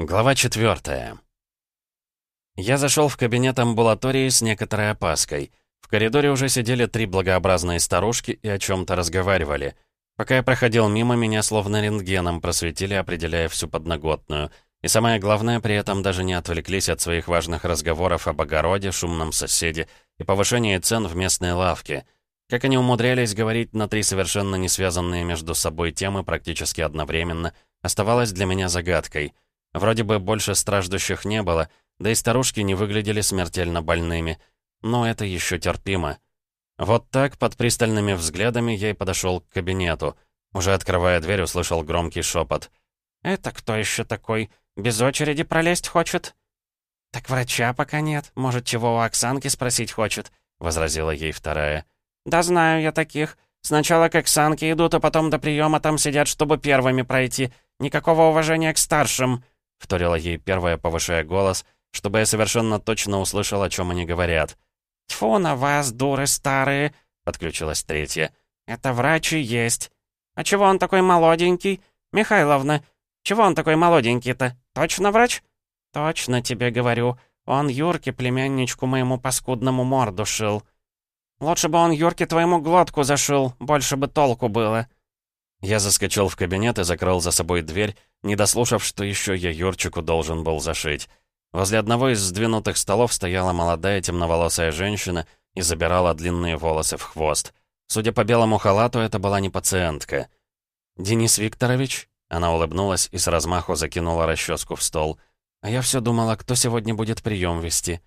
Глава 4. Я зашел в кабинет амбулатории с некоторой опаской. В коридоре уже сидели три благообразные старушки и о чем-то разговаривали. Пока я проходил мимо, меня словно рентгеном просветили, определяя всю подноготную. И самое главное, при этом даже не отвлеклись от своих важных разговоров об огороде, шумном соседе и повышении цен в местной лавке. Как они умудрялись говорить на три совершенно не связанные между собой темы практически одновременно, оставалось для меня загадкой — Вроде бы больше страждущих не было, да и старушки не выглядели смертельно больными. Но это еще терпимо. Вот так, под пристальными взглядами, я и подошел к кабинету. Уже открывая дверь, услышал громкий шепот. «Это кто еще такой? Без очереди пролезть хочет?» «Так врача пока нет. Может, чего у Оксанки спросить хочет?» — возразила ей вторая. «Да знаю я таких. Сначала к Оксанке идут, а потом до приема там сидят, чтобы первыми пройти. Никакого уважения к старшим». — вторила ей первая, повышая голос, чтобы я совершенно точно услышал, о чем они говорят. «Тьфу на вас, дуры старые!» — подключилась третья. «Это врач и есть. А чего он такой молоденький? Михайловна, чего он такой молоденький-то? Точно врач?» «Точно тебе говорю. Он Юрке, племянничку моему паскудному морду шил». «Лучше бы он Юрке твоему глотку зашил, больше бы толку было». Я заскочил в кабинет и закрыл за собой дверь, не дослушав, что еще я Юрчику должен был зашить. Возле одного из сдвинутых столов стояла молодая темноволосая женщина и забирала длинные волосы в хвост. Судя по белому халату, это была не пациентка. «Денис Викторович?» Она улыбнулась и с размаху закинула расческу в стол. «А я все думала, кто сегодня будет прием вести».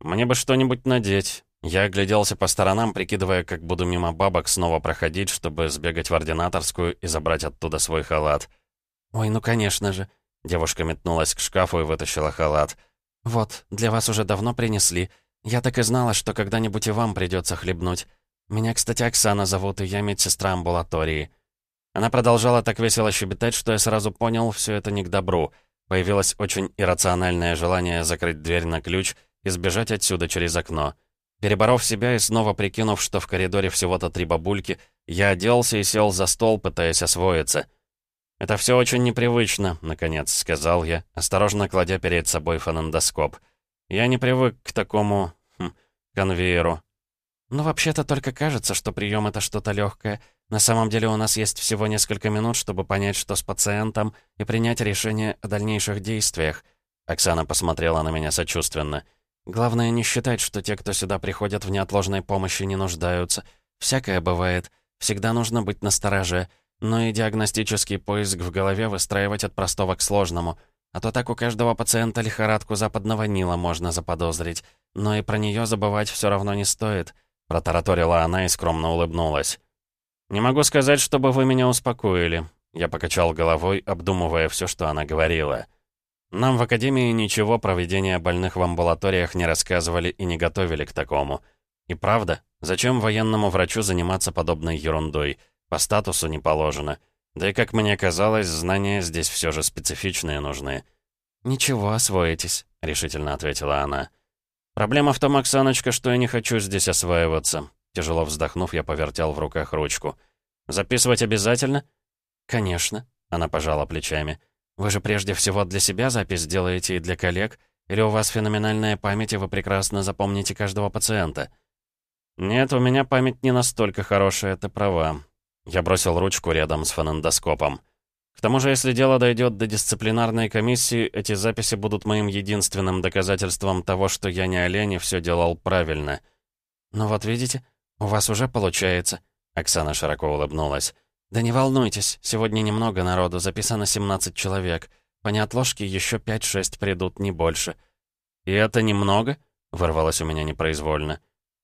«Мне бы что-нибудь надеть». Я огляделся по сторонам, прикидывая, как буду мимо бабок снова проходить, чтобы сбегать в ординаторскую и забрать оттуда свой халат. «Ой, ну конечно же». Девушка метнулась к шкафу и вытащила халат. «Вот, для вас уже давно принесли. Я так и знала, что когда-нибудь и вам придется хлебнуть. Меня, кстати, Оксана зовут, и я медсестра амбулатории». Она продолжала так весело щебетать, что я сразу понял, все это не к добру. Появилось очень иррациональное желание закрыть дверь на ключ и сбежать отсюда через окно. Переборов себя и снова прикинув, что в коридоре всего-то три бабульки, я оделся и сел за стол, пытаясь освоиться — «Это все очень непривычно», — наконец сказал я, осторожно кладя перед собой фонендоскоп. «Я не привык к такому... Хм, конвейеру». «Ну, вообще-то только кажется, что прием это что-то легкое. На самом деле у нас есть всего несколько минут, чтобы понять, что с пациентом, и принять решение о дальнейших действиях». Оксана посмотрела на меня сочувственно. «Главное не считать, что те, кто сюда приходят в неотложной помощи, не нуждаются. Всякое бывает. Всегда нужно быть настороже но и диагностический поиск в голове выстраивать от простого к сложному. А то так у каждого пациента лихорадку западного Нила можно заподозрить. Но и про нее забывать все равно не стоит», — протараторила она и скромно улыбнулась. «Не могу сказать, чтобы вы меня успокоили». Я покачал головой, обдумывая все, что она говорила. «Нам в Академии ничего про ведение больных в амбулаториях не рассказывали и не готовили к такому. И правда, зачем военному врачу заниматься подобной ерундой?» По статусу не положено. Да и, как мне казалось, знания здесь все же специфичные нужны. «Ничего, освоитесь», — решительно ответила она. «Проблема в том, Оксаночка, что я не хочу здесь осваиваться». Тяжело вздохнув, я повертел в руках ручку. «Записывать обязательно?» «Конечно», — она пожала плечами. «Вы же прежде всего для себя запись делаете и для коллег? Или у вас феноменальная память, и вы прекрасно запомните каждого пациента?» «Нет, у меня память не настолько хорошая, ты права. Я бросил ручку рядом с фонендоскопом. К тому же, если дело дойдет до дисциплинарной комиссии, эти записи будут моим единственным доказательством того, что я не олень и все делал правильно. «Ну вот видите, у вас уже получается», — Оксана широко улыбнулась. «Да не волнуйтесь, сегодня немного народу, записано 17 человек. По неотложке еще 5-6 придут, не больше». «И это немного?» — вырвалось у меня непроизвольно.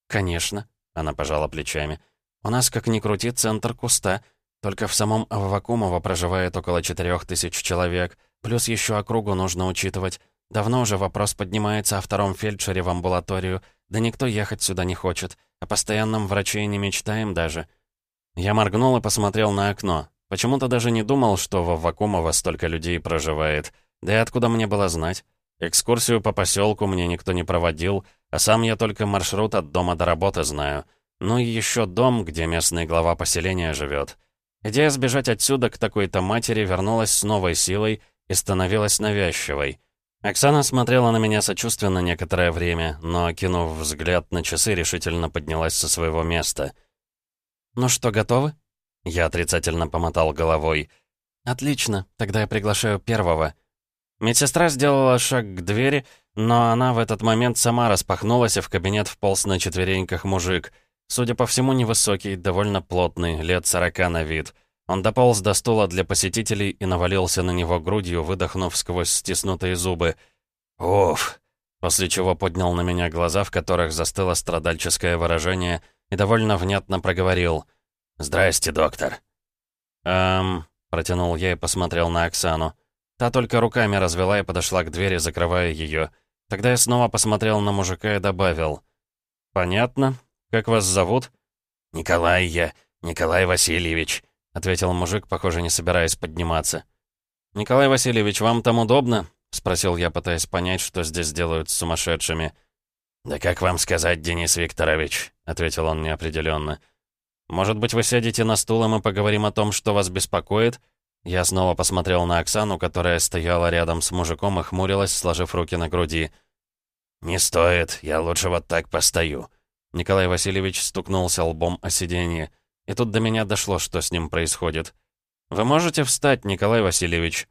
«Конечно», — она пожала плечами. У нас, как ни крути, центр куста. Только в самом Аввакумово проживает около четырех тысяч человек. Плюс еще округу нужно учитывать. Давно уже вопрос поднимается о втором фельдшере в амбулаторию. Да никто ехать сюда не хочет. О постоянном враче не мечтаем даже. Я моргнул и посмотрел на окно. Почему-то даже не думал, что в Аввакумово столько людей проживает. Да и откуда мне было знать? Экскурсию по поселку мне никто не проводил, а сам я только маршрут от дома до работы знаю. Ну и еще дом, где местный глава поселения живет. Идея сбежать отсюда к такой-то матери вернулась с новой силой и становилась навязчивой. Оксана смотрела на меня сочувственно некоторое время, но, кинув взгляд на часы, решительно поднялась со своего места. «Ну что, готовы?» Я отрицательно помотал головой. «Отлично, тогда я приглашаю первого». Медсестра сделала шаг к двери, но она в этот момент сама распахнулась, и в кабинет вполз на четвереньках мужик. Судя по всему, невысокий, довольно плотный, лет сорока на вид. Он дополз до стула для посетителей и навалился на него грудью, выдохнув сквозь стиснутые зубы. «Уф!» После чего поднял на меня глаза, в которых застыло страдальческое выражение, и довольно внятно проговорил. «Здрасте, доктор». «Эм...» — протянул я и посмотрел на Оксану. Та только руками развела и подошла к двери, закрывая ее. Тогда я снова посмотрел на мужика и добавил. «Понятно. Как вас зовут?» «Николай я, Николай Васильевич», — ответил мужик, похоже, не собираясь подниматься. «Николай Васильевич, вам там удобно?» — спросил я, пытаясь понять, что здесь делают с сумасшедшими. «Да как вам сказать, Денис Викторович?» — ответил он неопределенно. «Может быть, вы сядете на стул, и мы поговорим о том, что вас беспокоит?» Я снова посмотрел на Оксану, которая стояла рядом с мужиком и хмурилась, сложив руки на груди. «Не стоит, я лучше вот так постою». Николай Васильевич стукнулся лбом о сиденье. И тут до меня дошло, что с ним происходит. «Вы можете встать, Николай Васильевич?»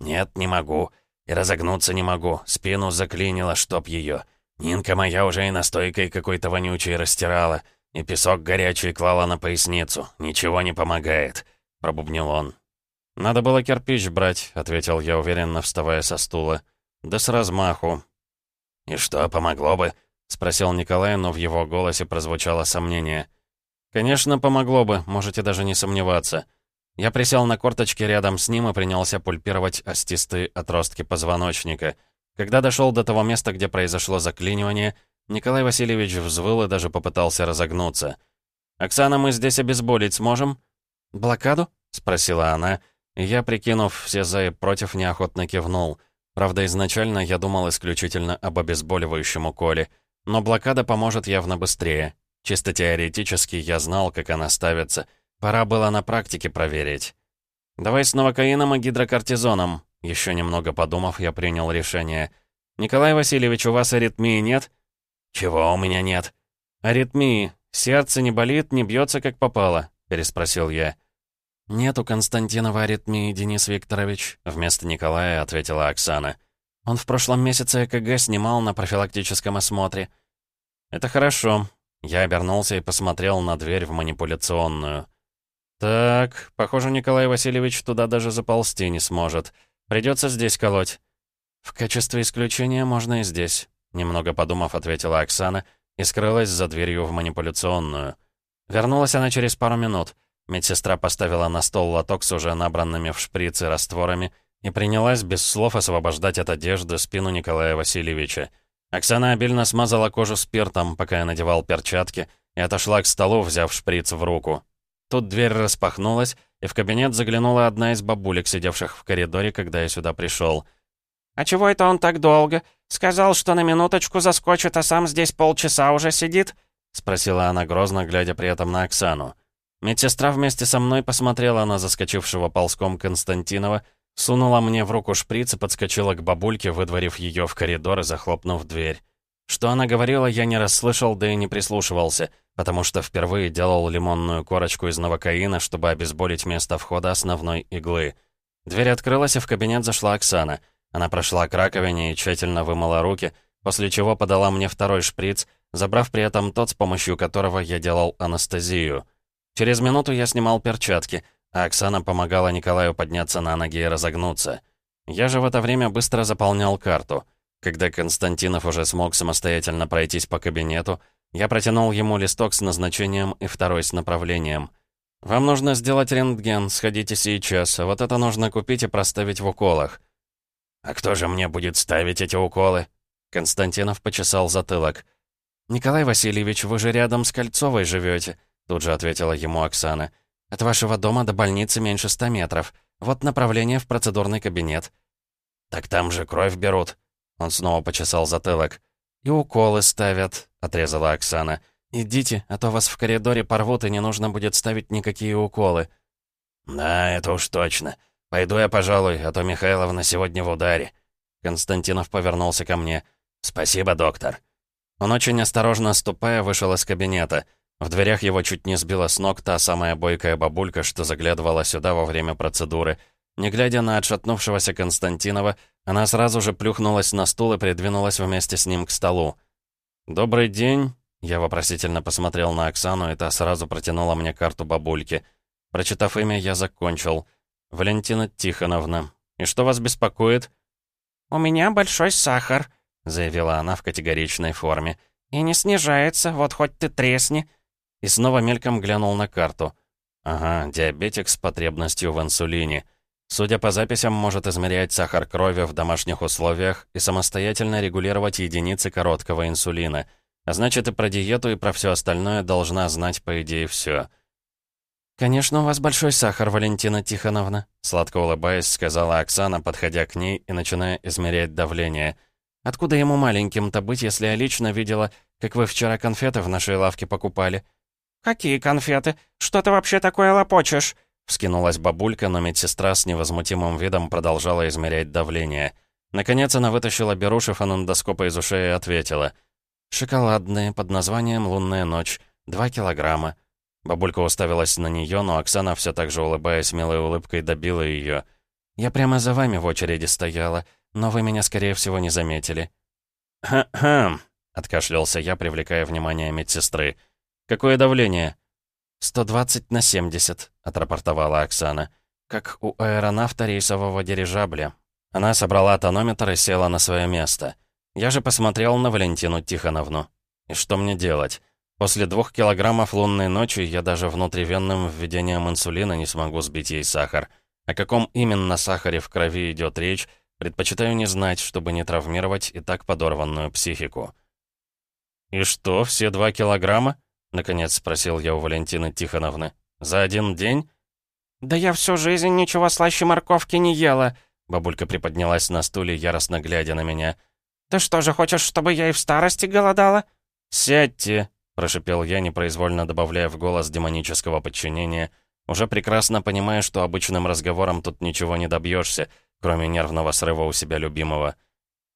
«Нет, не могу. И разогнуться не могу. Спину заклинило, чтоб ее. Нинка моя уже и настойкой какой-то вонючей растирала, и песок горячий клала на поясницу. Ничего не помогает», — пробубнил он. «Надо было кирпич брать», — ответил я, уверенно вставая со стула. «Да с размаху». «И что, помогло бы?» — спросил Николай, но в его голосе прозвучало сомнение. «Конечно, помогло бы, можете даже не сомневаться». Я присел на корточки рядом с ним и принялся пульпировать остистые отростки позвоночника. Когда дошел до того места, где произошло заклинивание, Николай Васильевич взвыл и даже попытался разогнуться. «Оксана, мы здесь обезболить сможем?» «Блокаду?» — спросила она, я, прикинув все за и против, неохотно кивнул. Правда, изначально я думал исключительно об обезболивающем уколе, но блокада поможет явно быстрее. Чисто теоретически я знал, как она ставится. Пора было на практике проверить. «Давай с новокаином и гидрокортизоном». Еще немного подумав, я принял решение. «Николай Васильевич, у вас аритмии нет?» «Чего у меня нет?» «Аритмии. Сердце не болит, не бьется, как попало», — переспросил я. «Нет у Константинова аритмии, Денис Викторович», — вместо Николая ответила Оксана. «Он в прошлом месяце ЭКГ снимал на профилактическом осмотре». «Это хорошо. Я обернулся и посмотрел на дверь в манипуляционную. «Так, похоже, Николай Васильевич туда даже заползти не сможет. Придется здесь колоть». «В качестве исключения можно и здесь», — немного подумав, ответила Оксана и скрылась за дверью в манипуляционную. Вернулась она через пару минут. Медсестра поставила на стол лоток с уже набранными в шприцы растворами и принялась без слов освобождать от одежды спину Николая Васильевича. Оксана обильно смазала кожу спиртом, пока я надевал перчатки, и отошла к столу, взяв шприц в руку. Тут дверь распахнулась, и в кабинет заглянула одна из бабулек, сидевших в коридоре, когда я сюда пришел. «А чего это он так долго? Сказал, что на минуточку заскочит, а сам здесь полчаса уже сидит?» — спросила она грозно, глядя при этом на Оксану. Медсестра вместе со мной посмотрела на заскочившего ползком Константинова, Сунула мне в руку шприц и подскочила к бабульке, выдворив ее в коридор и захлопнув дверь. Что она говорила, я не расслышал, да и не прислушивался, потому что впервые делал лимонную корочку из новокаина, чтобы обезболить место входа основной иглы. Дверь открылась, и в кабинет зашла Оксана. Она прошла к раковине и тщательно вымыла руки, после чего подала мне второй шприц, забрав при этом тот, с помощью которого я делал анестезию. Через минуту я снимал перчатки — а Оксана помогала Николаю подняться на ноги и разогнуться. Я же в это время быстро заполнял карту. Когда Константинов уже смог самостоятельно пройтись по кабинету, я протянул ему листок с назначением и второй с направлением. «Вам нужно сделать рентген, сходите сейчас, вот это нужно купить и проставить в уколах». «А кто же мне будет ставить эти уколы?» Константинов почесал затылок. «Николай Васильевич, вы же рядом с Кольцовой живете», тут же ответила ему Оксана. От вашего дома до больницы меньше ста метров. Вот направление в процедурный кабинет». «Так там же кровь берут». Он снова почесал затылок. «И уколы ставят», — отрезала Оксана. «Идите, а то вас в коридоре порвут, и не нужно будет ставить никакие уколы». «Да, это уж точно. «Пойду я, пожалуй, а то Михайловна сегодня в ударе». Константинов повернулся ко мне. «Спасибо, доктор». Он очень осторожно ступая вышел из кабинета. В дверях его чуть не сбила с ног та самая бойкая бабулька, что заглядывала сюда во время процедуры. Не глядя на отшатнувшегося Константинова, она сразу же плюхнулась на стул и придвинулась вместе с ним к столу. «Добрый день», — я вопросительно посмотрел на Оксану, и та сразу протянула мне карту бабульки. Прочитав имя, я закончил. «Валентина Тихоновна. И что вас беспокоит?» «У меня большой сахар», — заявила она в категоричной форме. «И не снижается, вот хоть ты тресни». И снова мельком глянул на карту. «Ага, диабетик с потребностью в инсулине. Судя по записям, может измерять сахар крови в домашних условиях и самостоятельно регулировать единицы короткого инсулина. А значит, и про диету, и про все остальное должна знать, по идее, все. «Конечно, у вас большой сахар, Валентина Тихоновна», сладко улыбаясь, сказала Оксана, подходя к ней и начиная измерять давление. «Откуда ему маленьким-то быть, если я лично видела, как вы вчера конфеты в нашей лавке покупали?» «Какие конфеты? Что ты вообще такое лопочешь?» Вскинулась бабулька, но медсестра с невозмутимым видом продолжала измерять давление. Наконец она вытащила беруши фонендоскопа из ушей и ответила. «Шоколадные, под названием «Лунная ночь», два килограмма». Бабулька уставилась на нее, но Оксана, все так же улыбаясь милой улыбкой, добила ее. «Я прямо за вами в очереди стояла, но вы меня, скорее всего, не заметили». «Хм-хм», — откашлялся я, привлекая внимание медсестры. «Какое давление?» «120 на 70», — отрапортовала Оксана. «Как у аэронавта рейсового дирижабля». Она собрала тонометр и села на свое место. Я же посмотрел на Валентину Тихоновну. И что мне делать? После двух килограммов лунной ночи я даже внутривенным введением инсулина не смогу сбить ей сахар. О каком именно сахаре в крови идет речь, предпочитаю не знать, чтобы не травмировать и так подорванную психику. «И что, все два килограмма?» Наконец спросил я у Валентины Тихоновны. «За один день?» «Да я всю жизнь ничего слаще морковки не ела!» Бабулька приподнялась на стуле, яростно глядя на меня. «Ты что же, хочешь, чтобы я и в старости голодала?» «Сядьте!» — прошипел я, непроизвольно добавляя в голос демонического подчинения, уже прекрасно понимая, что обычным разговором тут ничего не добьешься, кроме нервного срыва у себя любимого.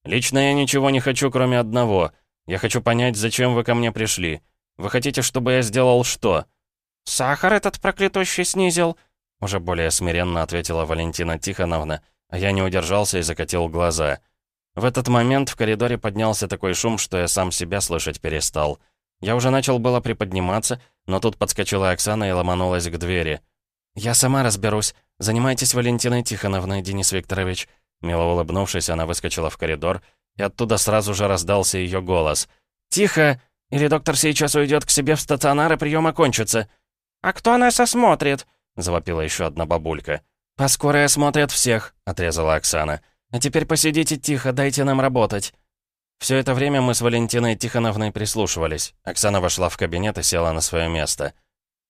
«Лично я ничего не хочу, кроме одного. Я хочу понять, зачем вы ко мне пришли. Вы хотите, чтобы я сделал что?» «Сахар этот проклятущий снизил», — уже более смиренно ответила Валентина Тихоновна, а я не удержался и закатил глаза. В этот момент в коридоре поднялся такой шум, что я сам себя слышать перестал. Я уже начал было приподниматься, но тут подскочила Оксана и ломанулась к двери. «Я сама разберусь. Занимайтесь Валентиной Тихоновной, Денис Викторович». Мило улыбнувшись, она выскочила в коридор, и оттуда сразу же раздался ее голос. «Тихо! Или доктор сейчас уйдет к себе в стационар, и прием окончится?» «А кто нас осмотрит?» — завопила еще одна бабулька. «По скорой осмотрят всех», — отрезала Оксана. «А теперь посидите тихо, дайте нам работать». Все это время мы с Валентиной Тихоновной прислушивались. Оксана вошла в кабинет и села на свое место.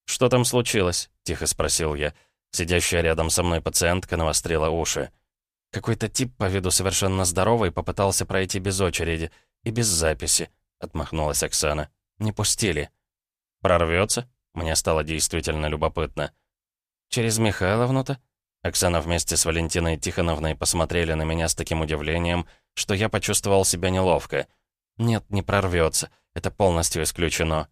«Что там случилось?» — тихо спросил я. Сидящая рядом со мной пациентка навострила уши. Какой-то тип по виду совершенно здоровый попытался пройти без очереди и без записи. — отмахнулась Оксана. «Не пустили». «Прорвется?» Мне стало действительно любопытно. «Через Михайловну-то?» Оксана вместе с Валентиной Тихоновной посмотрели на меня с таким удивлением, что я почувствовал себя неловко. «Нет, не прорвется. Это полностью исключено».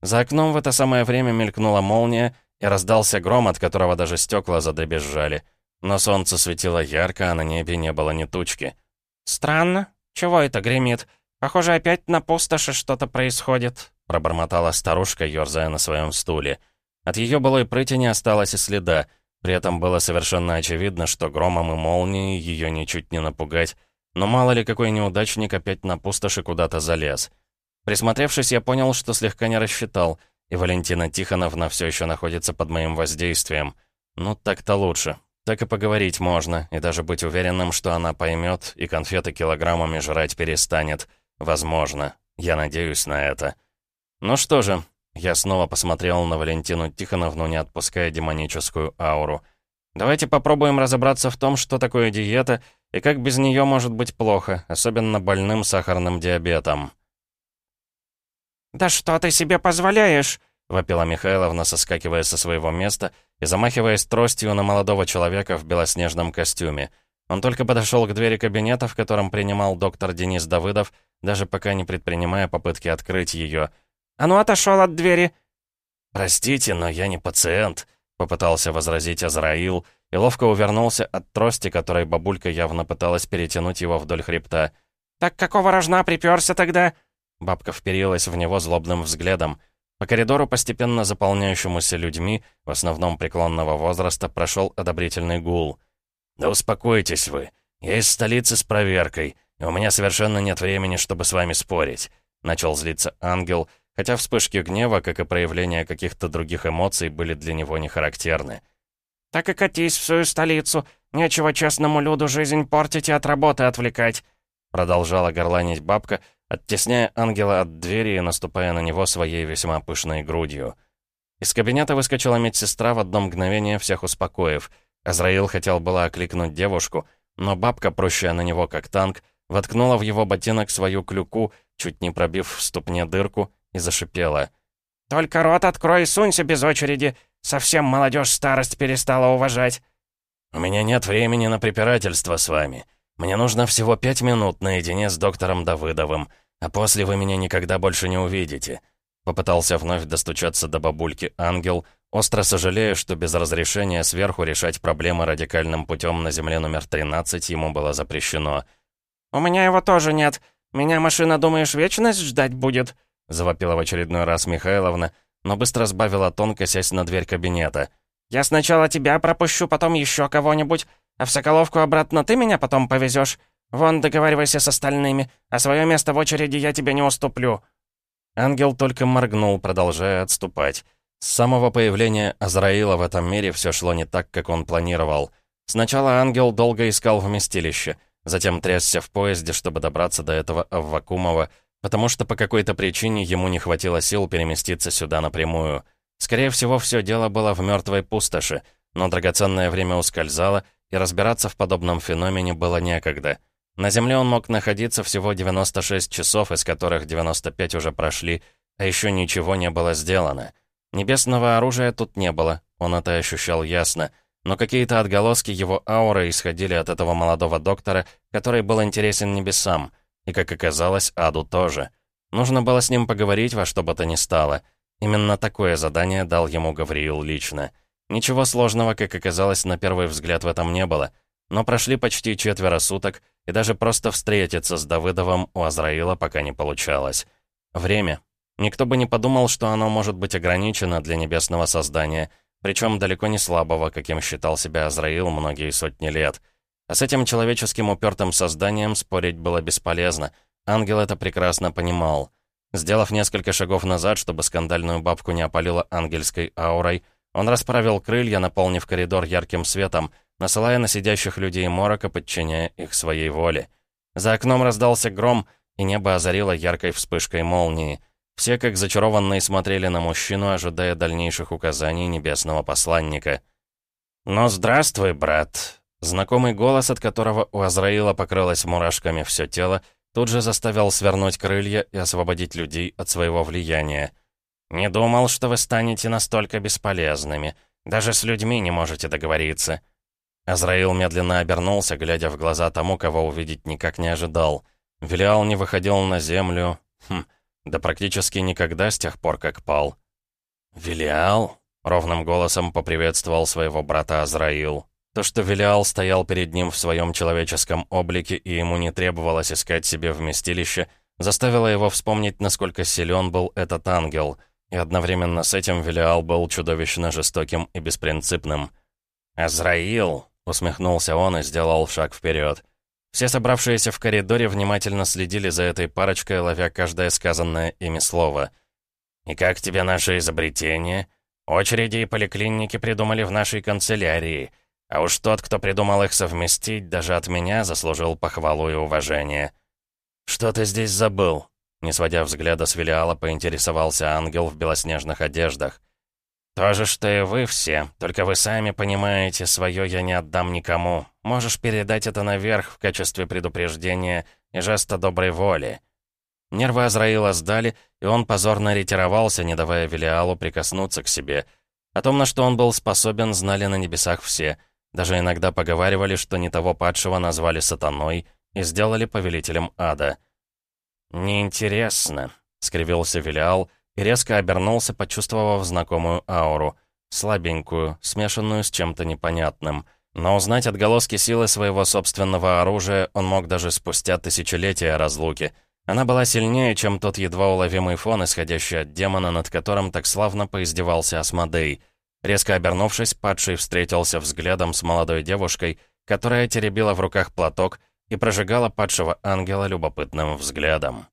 За окном в это самое время мелькнула молния, и раздался гром, от которого даже стекла задребезжали. Но солнце светило ярко, а на небе не было ни тучки. «Странно. Чего это гремит? «Похоже, опять на пустоши что-то происходит», — пробормотала старушка, ёрзая на своем стуле. От ее былой прыти не осталось и следа. При этом было совершенно очевидно, что громом и молнией ее ничуть не напугать. Но мало ли какой неудачник опять на пустоши куда-то залез. Присмотревшись, я понял, что слегка не рассчитал, и Валентина Тихоновна все еще находится под моим воздействием. Ну, так-то лучше. Так и поговорить можно, и даже быть уверенным, что она поймет и конфеты килограммами жрать перестанет. Возможно. Я надеюсь на это. Ну что же, я снова посмотрел на Валентину Тихоновну, не отпуская демоническую ауру. Давайте попробуем разобраться в том, что такое диета и как без нее может быть плохо, особенно больным сахарным диабетом. «Да что ты себе позволяешь?» — вопила Михайловна, соскакивая со своего места и замахиваясь тростью на молодого человека в белоснежном костюме. Он только подошел к двери кабинета, в котором принимал доктор Денис Давыдов, даже пока не предпринимая попытки открыть ее. «А ну, отошел от двери!» «Простите, но я не пациент», — попытался возразить Азраил, и ловко увернулся от трости, которой бабулька явно пыталась перетянуть его вдоль хребта. «Так какого рожна приперся тогда?» Бабка вперилась в него злобным взглядом. По коридору, постепенно заполняющемуся людьми, в основном преклонного возраста, прошел одобрительный гул. «Да успокойтесь вы. Я из столицы с проверкой, у меня совершенно нет времени, чтобы с вами спорить», — начал злиться ангел, хотя вспышки гнева, как и проявление каких-то других эмоций, были для него не характерны. «Так и катись в свою столицу. Нечего честному люду жизнь портить и от работы отвлекать», — продолжала горланить бабка, оттесняя ангела от двери и наступая на него своей весьма пышной грудью. Из кабинета выскочила медсестра в одно мгновение, всех успокоив. Азраил хотел было окликнуть девушку, но бабка, прущая на него как танк, воткнула в его ботинок свою клюку, чуть не пробив в ступне дырку, и зашипела. «Только рот открой и сунься без очереди. Совсем молодежь старость перестала уважать». «У меня нет времени на препирательство с вами. Мне нужно всего пять минут наедине с доктором Давыдовым, а после вы меня никогда больше не увидите». Попытался вновь достучаться до бабульки Ангел, остро сожалея, что без разрешения сверху решать проблемы радикальным путем на земле номер 13 ему было запрещено. «У меня его тоже нет. Меня машина, думаешь, вечность ждать будет?» Завопила в очередной раз Михайловна, но быстро сбавила тон, косясь на дверь кабинета. «Я сначала тебя пропущу, потом еще кого-нибудь. А в Соколовку обратно ты меня потом повезешь? Вон, договаривайся с остальными, а свое место в очереди я тебе не уступлю». Ангел только моргнул, продолжая отступать. С самого появления Азраила в этом мире все шло не так, как он планировал. Сначала ангел долго искал вместилище, затем трясся в поезде, чтобы добраться до этого Аввакумова, потому что по какой-то причине ему не хватило сил переместиться сюда напрямую. Скорее всего, все дело было в мертвой пустоши, но драгоценное время ускользало, и разбираться в подобном феномене было некогда. На Земле он мог находиться всего 96 часов, из которых 95 уже прошли, а еще ничего не было сделано. Небесного оружия тут не было, он это ощущал ясно, но какие-то отголоски его ауры исходили от этого молодого доктора, который был интересен небесам, и, как оказалось, аду тоже. Нужно было с ним поговорить во что бы то ни стало. Именно такое задание дал ему Гавриил лично. Ничего сложного, как оказалось, на первый взгляд в этом не было. Но прошли почти четверо суток, и даже просто встретиться с Давыдовым у Азраила пока не получалось. Время. Никто бы не подумал, что оно может быть ограничено для небесного создания, причем далеко не слабого, каким считал себя Азраил многие сотни лет. А с этим человеческим упертым созданием спорить было бесполезно. Ангел это прекрасно понимал. Сделав несколько шагов назад, чтобы скандальную бабку не опалило ангельской аурой, он расправил крылья, наполнив коридор ярким светом, насылая на сидящих людей морока, подчиняя их своей воле. За окном раздался гром, и небо озарило яркой вспышкой молнии. Все, как зачарованные, смотрели на мужчину, ожидая дальнейших указаний небесного посланника. «Ну, здравствуй, брат!» Знакомый голос, от которого у Азраила покрылось мурашками все тело, тут же заставил свернуть крылья и освободить людей от своего влияния. «Не думал, что вы станете настолько бесполезными. Даже с людьми не можете договориться». Азраил медленно обернулся, глядя в глаза тому, кого увидеть никак не ожидал. Велиал не выходил на землю... Хм, да практически никогда с тех пор, как пал. «Велиал?» — ровным голосом поприветствовал своего брата Азраил. То, что Велиал стоял перед ним в своем человеческом облике и ему не требовалось искать себе вместилище, заставило его вспомнить, насколько силен был этот ангел — и одновременно с этим Велиал был чудовищно жестоким и беспринципным. «Азраил!» — усмехнулся он и сделал шаг вперед. Все собравшиеся в коридоре внимательно следили за этой парочкой, ловя каждое сказанное ими слово. «И как тебе наше изобретение? Очереди и поликлиники придумали в нашей канцелярии, а уж тот, кто придумал их совместить, даже от меня заслужил похвалу и уважение». «Что ты здесь забыл?» Не сводя взгляда с Велиала, поинтересовался ангел в белоснежных одеждах. «То же, что и вы все, только вы сами понимаете, свое я не отдам никому. Можешь передать это наверх в качестве предупреждения и жеста доброй воли». Нервы Азраила сдали, и он позорно ретировался, не давая Велиалу прикоснуться к себе. О том, на что он был способен, знали на небесах все. Даже иногда поговаривали, что не того падшего назвали сатаной и сделали повелителем ада. «Неинтересно», — скривился Велиал и резко обернулся, почувствовав знакомую ауру. Слабенькую, смешанную с чем-то непонятным. Но узнать отголоски силы своего собственного оружия он мог даже спустя тысячелетия разлуки. Она была сильнее, чем тот едва уловимый фон, исходящий от демона, над которым так славно поиздевался Асмодей. Резко обернувшись, падший встретился взглядом с молодой девушкой, которая теребила в руках платок и прожигала падшего ангела любопытным взглядом.